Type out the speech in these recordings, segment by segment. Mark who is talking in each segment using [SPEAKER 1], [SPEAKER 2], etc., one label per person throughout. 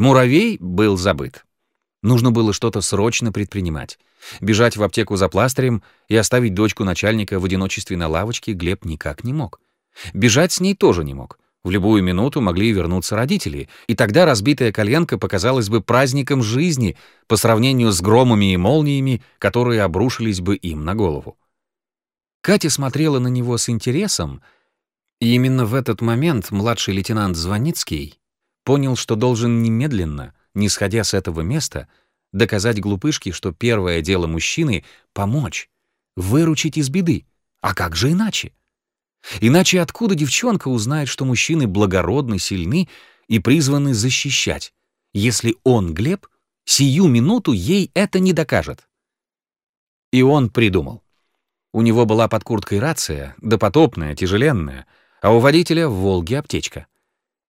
[SPEAKER 1] Муравей был забыт. Нужно было что-то срочно предпринимать. Бежать в аптеку за пластырем и оставить дочку начальника в одиночестве на лавочке Глеб никак не мог. Бежать с ней тоже не мог. В любую минуту могли вернуться родители, и тогда разбитая коленка показалась бы праздником жизни по сравнению с громами и молниями, которые обрушились бы им на голову. Катя смотрела на него с интересом, и именно в этот момент младший лейтенант Звоницкий понял, что должен немедленно, не сходя с этого места, доказать глупышке, что первое дело мужчины — помочь, выручить из беды. А как же иначе? Иначе откуда девчонка узнает, что мужчины благородны, сильны и призваны защищать, если он, Глеб, сию минуту ей это не докажет? И он придумал. У него была под курткой рация, допотопная, тяжеленная, а у водителя в «Волге» аптечка.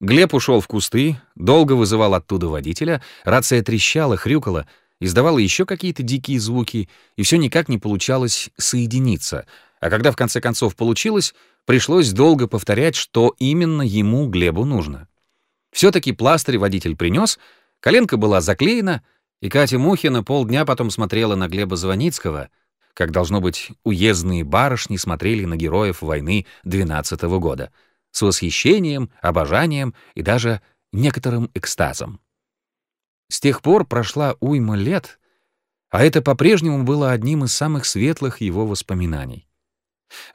[SPEAKER 1] Глеб ушел в кусты, долго вызывал оттуда водителя, рация трещала, хрюкала, издавала еще какие-то дикие звуки, и все никак не получалось соединиться. А когда в конце концов получилось, пришлось долго повторять, что именно ему, Глебу, нужно. Все-таки пластырь водитель принес, коленка была заклеена, и Катя Мухина полдня потом смотрела на Глеба Звоницкого, как, должно быть, уездные барышни смотрели на героев войны 12 -го года, с восхищением, обожанием и даже некоторым экстазом. С тех пор прошла уйма лет, а это по-прежнему было одним из самых светлых его воспоминаний.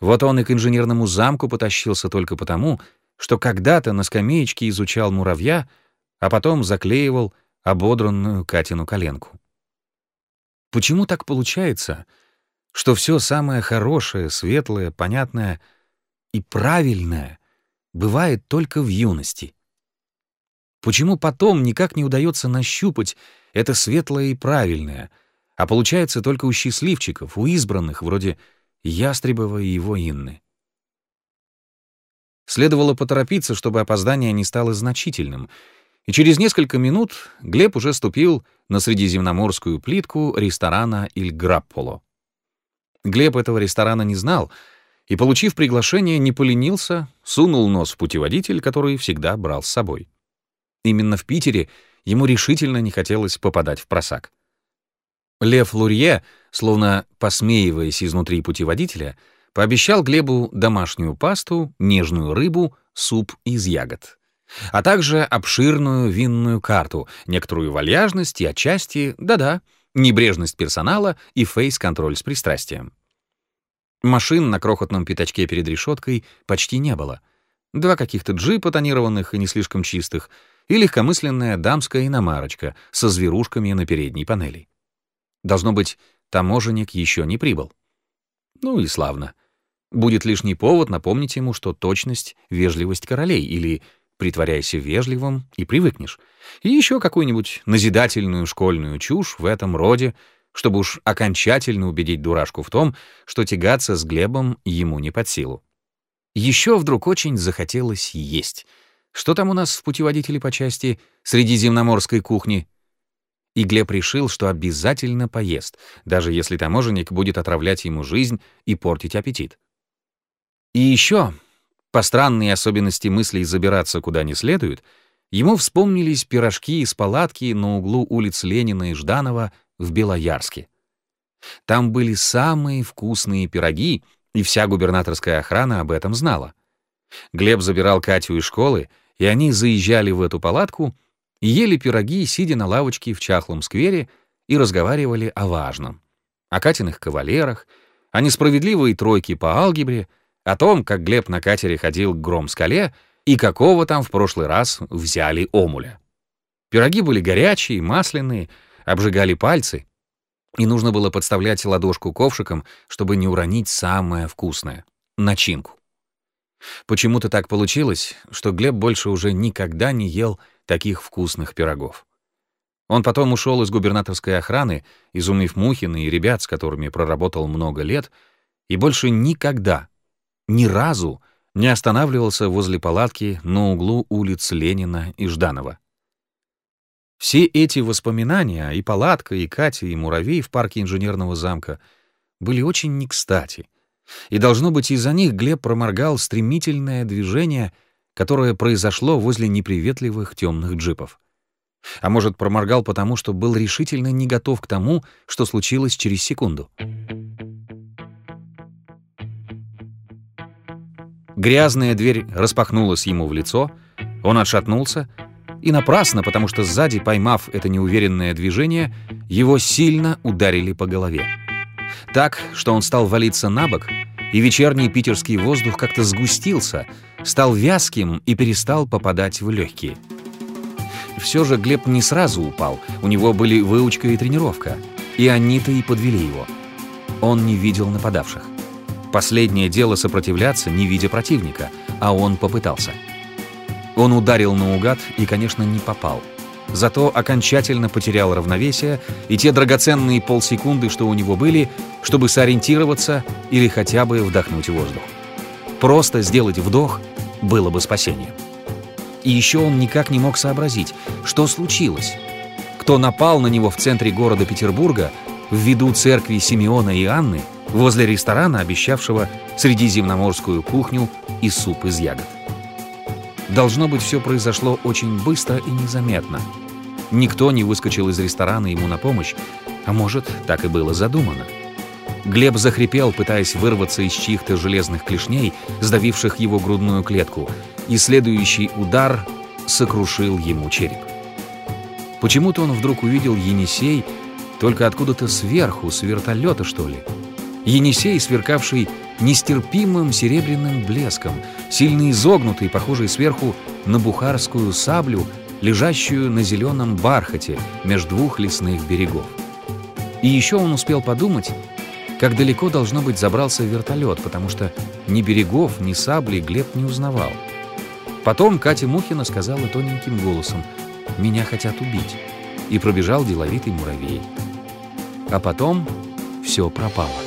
[SPEAKER 1] Вот он и к инженерному замку потащился только потому, что когда-то на скамеечке изучал муравья, а потом заклеивал ободранную Катину коленку. Почему так получается, что все самое хорошее, светлое, понятное и правильное бывает только в юности? Почему потом никак не удается нащупать это светлое и правильное, а получается только у счастливчиков, у избранных, вроде Ястребова и его Инны. Следовало поторопиться, чтобы опоздание не стало значительным, и через несколько минут Глеб уже ступил на средиземноморскую плитку ресторана «Иль Грапполо». Глеб этого ресторана не знал, и, получив приглашение, не поленился, сунул нос в путеводитель, который всегда брал с собой. Именно в Питере ему решительно не хотелось попадать в просак. Лев Лурье, словно посмеиваясь изнутри путеводителя, пообещал Глебу домашнюю пасту, нежную рыбу, суп из ягод, а также обширную винную карту, некоторую вальяжность и отчасти, да-да, небрежность персонала и фейс-контроль с пристрастием. Машин на крохотном пятачке перед решеткой почти не было. Два каких-то джипа тонированных и не слишком чистых, и легкомысленная дамская иномарочка со зверушками на передней панели. Должно быть, таможенник еще не прибыл. Ну и славно. Будет лишний повод напомнить ему, что точность — вежливость королей, или притворяйся вежливым и привыкнешь. И еще какую-нибудь назидательную школьную чушь в этом роде, чтобы уж окончательно убедить дурашку в том, что тягаться с Глебом ему не под силу. Еще вдруг очень захотелось есть. Что там у нас в путеводителе по части средиземноморской кухни? и Глеб решил, что обязательно поест, даже если таможенник будет отравлять ему жизнь и портить аппетит. И еще, по странной особенности мыслей забираться куда не следует, ему вспомнились пирожки из палатки на углу улиц Ленина и Жданова в Белоярске. Там были самые вкусные пироги, и вся губернаторская охрана об этом знала. Глеб забирал Катю из школы, и они заезжали в эту палатку — ели пироги, сидя на лавочке в чахлом сквере, и разговаривали о важном. О Катиных кавалерах, о несправедливой тройке по алгебре, о том, как Глеб на катере ходил к Гром-скале и какого там в прошлый раз взяли омуля. Пироги были горячие, масляные, обжигали пальцы, и нужно было подставлять ладошку ковшиком, чтобы не уронить самое вкусное — начинку. Почему-то так получилось, что Глеб больше уже никогда не ел таких вкусных пирогов. Он потом ушел из губернаторской охраны, изумив Мухина и ребят, с которыми проработал много лет, и больше никогда, ни разу не останавливался возле палатки на углу улиц Ленина и Жданова. Все эти воспоминания, и палатка, и Катя, и муравей в парке инженерного замка, были очень не кстати. И, должно быть, из-за них Глеб проморгал стремительное движение — которое произошло возле неприветливых темных джипов. А может, проморгал потому, что был решительно не готов к тому, что случилось через секунду. Грязная дверь распахнулась ему в лицо, он отшатнулся, и напрасно, потому что сзади, поймав это неуверенное движение, его сильно ударили по голове. Так, что он стал валиться на бок, и вечерний питерский воздух как-то сгустился, стал вязким и перестал попадать в легкие. Все же Глеб не сразу упал, у него были выучка и тренировка, и они-то и подвели его. Он не видел нападавших. Последнее дело сопротивляться, не видя противника, а он попытался. Он ударил наугад и, конечно, не попал. Зато окончательно потерял равновесие и те драгоценные полсекунды, что у него были, чтобы сориентироваться или хотя бы вдохнуть воздух. Просто сделать вдох было бы спасением. И еще он никак не мог сообразить, что случилось. Кто напал на него в центре города Петербурга, в виду церкви Симеона и Анны, возле ресторана, обещавшего средиземноморскую кухню и суп из ягод. Должно быть, все произошло очень быстро и незаметно. Никто не выскочил из ресторана ему на помощь, а может, так и было задумано. Глеб захрипел, пытаясь вырваться из чьих-то железных клешней, сдавивших его грудную клетку, и следующий удар сокрушил ему череп. Почему-то он вдруг увидел Енисей только откуда-то сверху, с вертолета, что ли. Енисей, сверкавший нестерпимым серебряным блеском, сильно изогнутый, похожий сверху на бухарскую саблю, лежащую на зеленом бархате между двух лесных берегов. И еще он успел подумать, как далеко, должно быть, забрался вертолет, потому что ни берегов, ни сабли Глеб не узнавал. Потом Катя Мухина сказала тоненьким голосом «Меня хотят убить», и пробежал деловитый муравей. А потом все пропало.